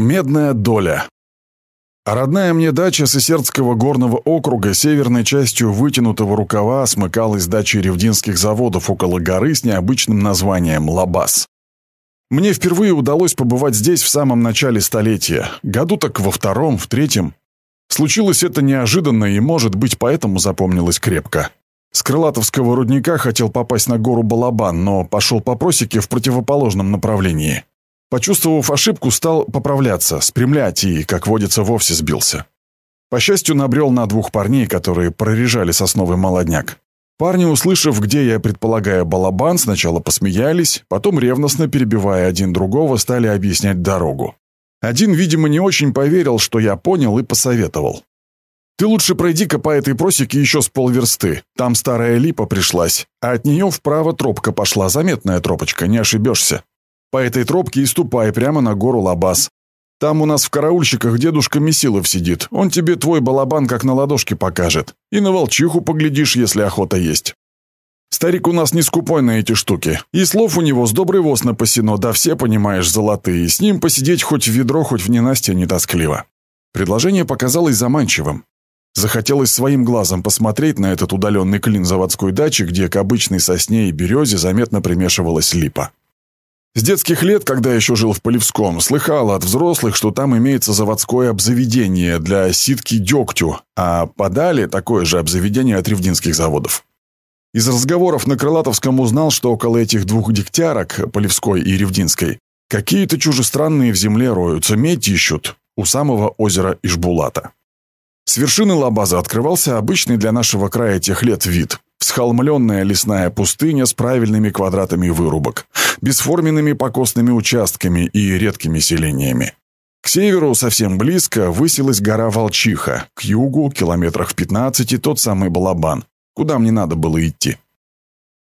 Медная доля. Родная мне дача Сысердского горного округа северной частью вытянутого рукава смыкалась дачей ревдинских заводов около горы с необычным названием Лабаз. Мне впервые удалось побывать здесь в самом начале столетия, году так во втором, в третьем. Случилось это неожиданно и, может быть, поэтому запомнилось крепко. С Крылатовского рудника хотел попасть на гору Балабан, но пошел по просеке в противоположном направлении. Почувствовав ошибку, стал поправляться, спрямлять и, как водится, вовсе сбился. По счастью, набрел на двух парней, которые прорежали сосновый молодняк. Парни, услышав, где я предполагаю балабан, сначала посмеялись, потом, ревностно перебивая один другого, стали объяснять дорогу. Один, видимо, не очень поверил, что я понял, и посоветовал. «Ты лучше пройди-ка по этой просеке еще с полверсты. Там старая липа пришлась, а от нее вправо тропка пошла, заметная тропочка, не ошибешься. По этой тропке и ступай прямо на гору Лабаз. Там у нас в караульщиках дедушка Месилов сидит. Он тебе твой балабан как на ладошке покажет. И на волчиху поглядишь, если охота есть. Старик у нас не скупой на эти штуки. И слов у него с добрый воз напасено, да все, понимаешь, золотые. С ним посидеть хоть в ведро, хоть в ненастье не тоскливо. Предложение показалось заманчивым. Захотелось своим глазом посмотреть на этот удаленный клин заводской дачи, где к обычной сосне и березе заметно примешивалась липа. С детских лет, когда еще жил в Полевском, слыхал от взрослых, что там имеется заводское обзаведение для ситки дегтю, а подали такое же обзаведение от ревдинских заводов. Из разговоров на Крылатовском узнал, что около этих двух дегтярок, Полевской и Ревдинской, какие-то чужестранные в земле роются, медь ищут у самого озера Ишбулата. С вершины лабаза открывался обычный для нашего края тех лет вид. Всхолмленная лесная пустыня с правильными квадратами вырубок, бесформенными покосными участками и редкими селениями. К северу, совсем близко, высилась гора Волчиха, к югу, километрах в 15, тот самый Балабан, куда мне надо было идти.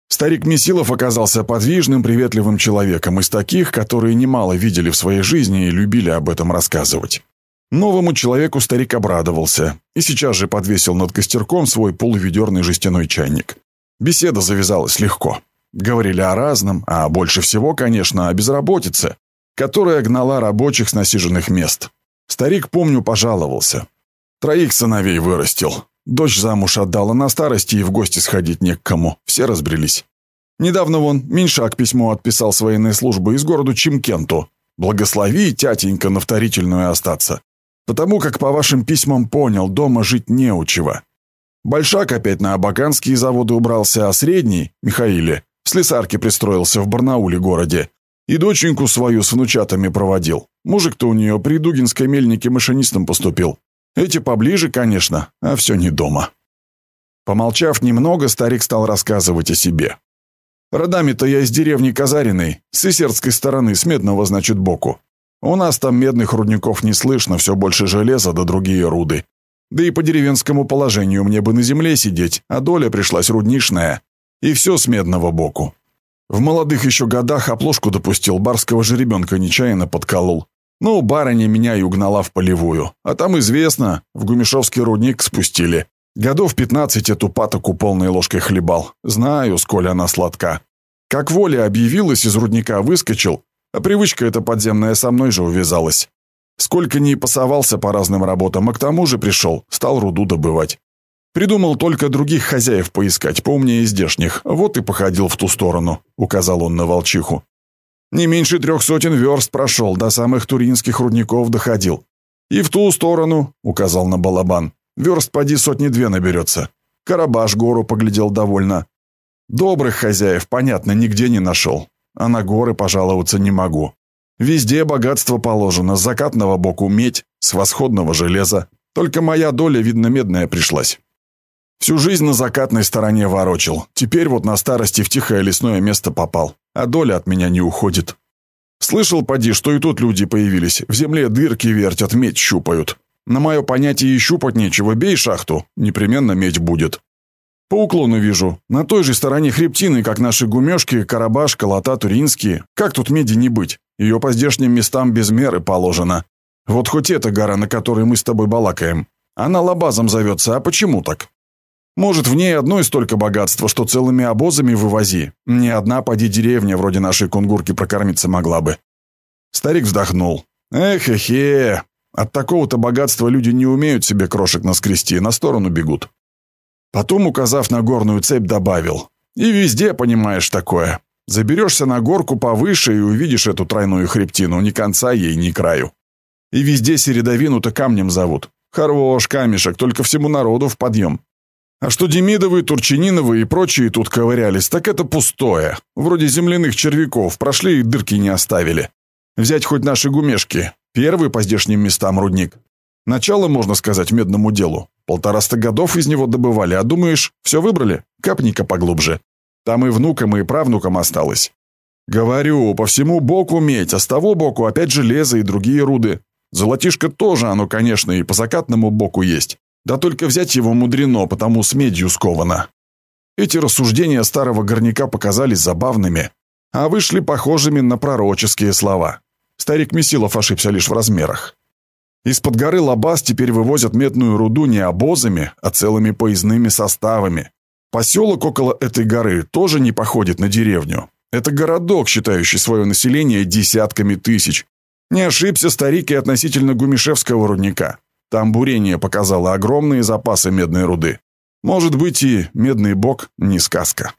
Старик Месилов оказался подвижным, приветливым человеком из таких, которые немало видели в своей жизни и любили об этом рассказывать. Новому человеку старик обрадовался и сейчас же подвесил над костерком свой полуведерный жестяной чайник. Беседа завязалась легко. Говорили о разном, а больше всего, конечно, о безработице, которая гнала рабочих с насиженных мест. Старик, помню, пожаловался. Троих сыновей вырастил. Дочь замуж отдала на старости и в гости сходить не к кому. Все разбрелись. Недавно вон Меньшак письмо отписал с военной службы из города Чимкенту. Благослови, тятенька, на вторительную остаться. Потому как по вашим письмам понял, дома жить не у чего. Большак опять на абаканские заводы убрался, а средний, Михаиле, в слесарке пристроился в Барнауле городе. И доченьку свою с внучатами проводил. Мужик-то у нее при Дугинской мельнике машинистом поступил. Эти поближе, конечно, а все не дома. Помолчав немного, старик стал рассказывать о себе. Родами-то я из деревни Казариной, с Исердской стороны, с Медного, значит, боку. У нас там медных рудников не слышно, все больше железа да другие руды. Да и по деревенскому положению мне бы на земле сидеть, а доля пришлась руднишная. И все с медного боку. В молодых еще годах оплошку допустил, барского же ребенка нечаянно подколол. Ну, барыня меня и угнала в полевую. А там известно, в Гумишовский рудник спустили. Годов пятнадцать эту патоку полной ложкой хлебал. Знаю, сколь она сладка. Как воля объявилась, из рудника выскочил, а привычка эта подземная со мной же увязалась. Сколько ни пасовался по разным работам, а к тому же пришел, стал руду добывать. Придумал только других хозяев поискать, поумнее здешних. Вот и походил в ту сторону», — указал он на волчиху. «Не меньше трех сотен верст прошел, до самых туринских рудников доходил. И в ту сторону», — указал на балабан, — «верст поди сотни-две наберется». Карабаш гору поглядел довольно. Добрых хозяев, понятно, нигде не нашел а на горы пожаловаться не могу. Везде богатство положено, с закатного боку медь, с восходного железа. Только моя доля, видно, медная пришлась. Всю жизнь на закатной стороне ворочил. Теперь вот на старости в тихое лесное место попал, а доля от меня не уходит. Слышал, поди, что и тут люди появились. В земле дырки вертят, медь щупают. На мое понятие и щупать нечего, бей шахту, непременно медь будет. По уклону вижу. На той же стороне хребтины, как наши гумешки, Карабаш, Колота, Туринские. Как тут меди не быть? Ее по здешним местам без меры положено. Вот хоть эта гора, на которой мы с тобой балакаем. Она лабазом зовется, а почему так? Может, в ней одной столько богатства, что целыми обозами вывози. Ни одна поди деревня вроде нашей кунгурки прокормиться могла бы. Старик вздохнул. Эх, эхе, от такого-то богатства люди не умеют себе крошек наскрести, на сторону бегут. Потом, указав на горную цепь, добавил. И везде, понимаешь, такое. Заберешься на горку повыше и увидишь эту тройную хребтину, ни конца ей, ни краю. И везде середовину-то камнем зовут. Хорош камешек, только всему народу в подъем. А что Демидовы, Турчининовы и прочие тут ковырялись, так это пустое. Вроде земляных червяков, прошли и дырки не оставили. Взять хоть наши гумешки. Первый по здешним местам рудник. Начало, можно сказать, медному делу. Полтораста годов из него добывали, а думаешь, все выбрали? Капни-ка поглубже. Там и внукам, и правнукам осталось. Говорю, по всему боку медь, а с того боку опять железо и другие руды. Золотишко тоже оно, конечно, и по закатному боку есть. Да только взять его мудрено, потому с медью сковано. Эти рассуждения старого горняка показались забавными, а вышли похожими на пророческие слова. Старик Месилов ошибся лишь в размерах. Из-под горы Лабаз теперь вывозят медную руду не обозами, а целыми поездными составами. Поселок около этой горы тоже не походит на деревню. Это городок, считающий свое население десятками тысяч. Не ошибся старик и относительно Гумишевского рудника. Там бурение показало огромные запасы медной руды. Может быть и медный бог не сказка.